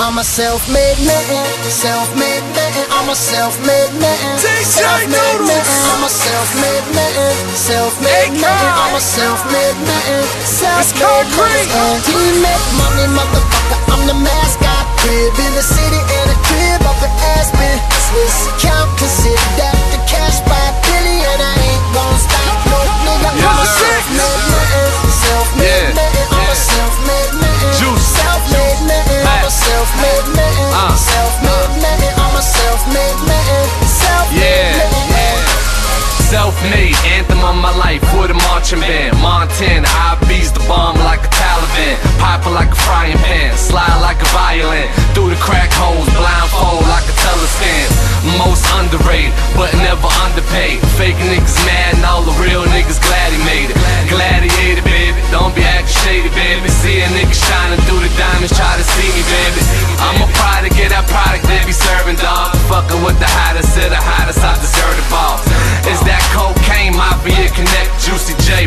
I'm a self-made man, self-made man, I'm a self-made man, self-made man, I'm a self-made man, self-made man, I'm a self-made man, self-made man. He make money, motherfucker, I'm the mascot. Self-made, anthem of my life for the marching band. Montana, I bees the bomb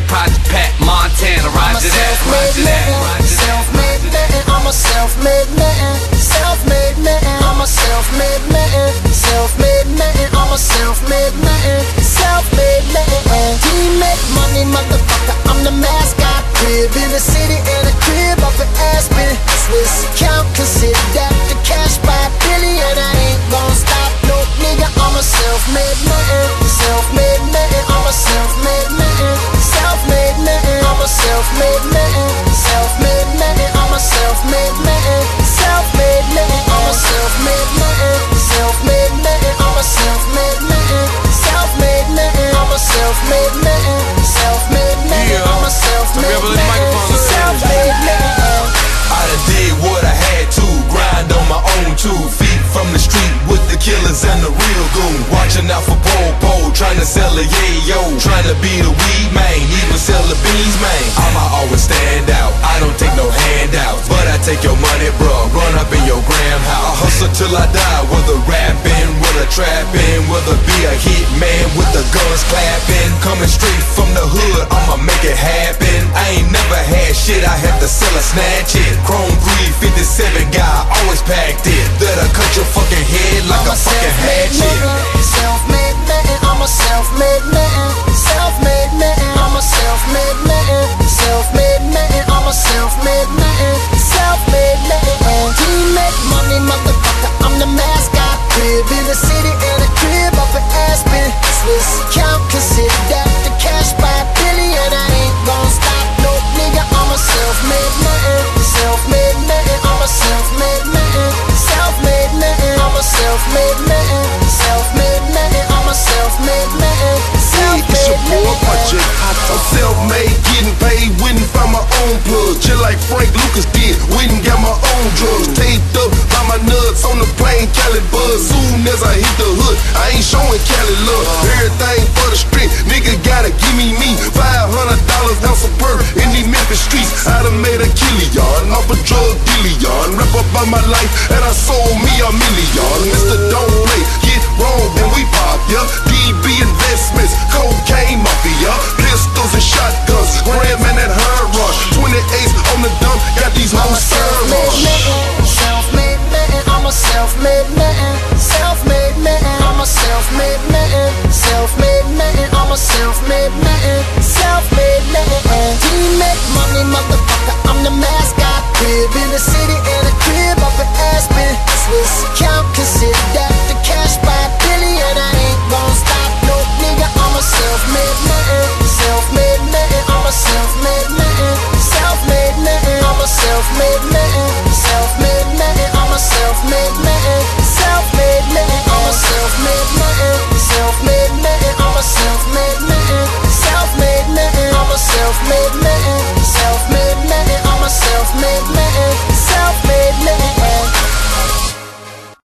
Project Pat, Montana, I'm a roger that, self-made roger that, man, roger that. self-made man, I'm a self-made man, self-made two feet from the street with the killers and the real goon. Watching out for pole pole, trying to sell a yayo, trying to be the weed man, even sell the beans man. I'ma always stand out, I don't take no handouts, but I take your money, bro. Run up in your gram house. I hustle till I die, whether rapping, whether trapping, whether be a hit man with the guns clapping. Coming straight from the hood, I'm a self-made man, I'm a self-made man, I'm self-made, getting paid, and found my own plug. Just like Frank Lucas did, and got my own drugs. Taped up by my nuts on the plane, Cali buzz. Soon as I hit the hood, I ain't showing Cali love. Everything for the street, nigga gotta give me me. Five hundred dollars ounce of perk in these Memphis streets. I done made a killion off a drug dealion. Rap about my life, and I sold me a million.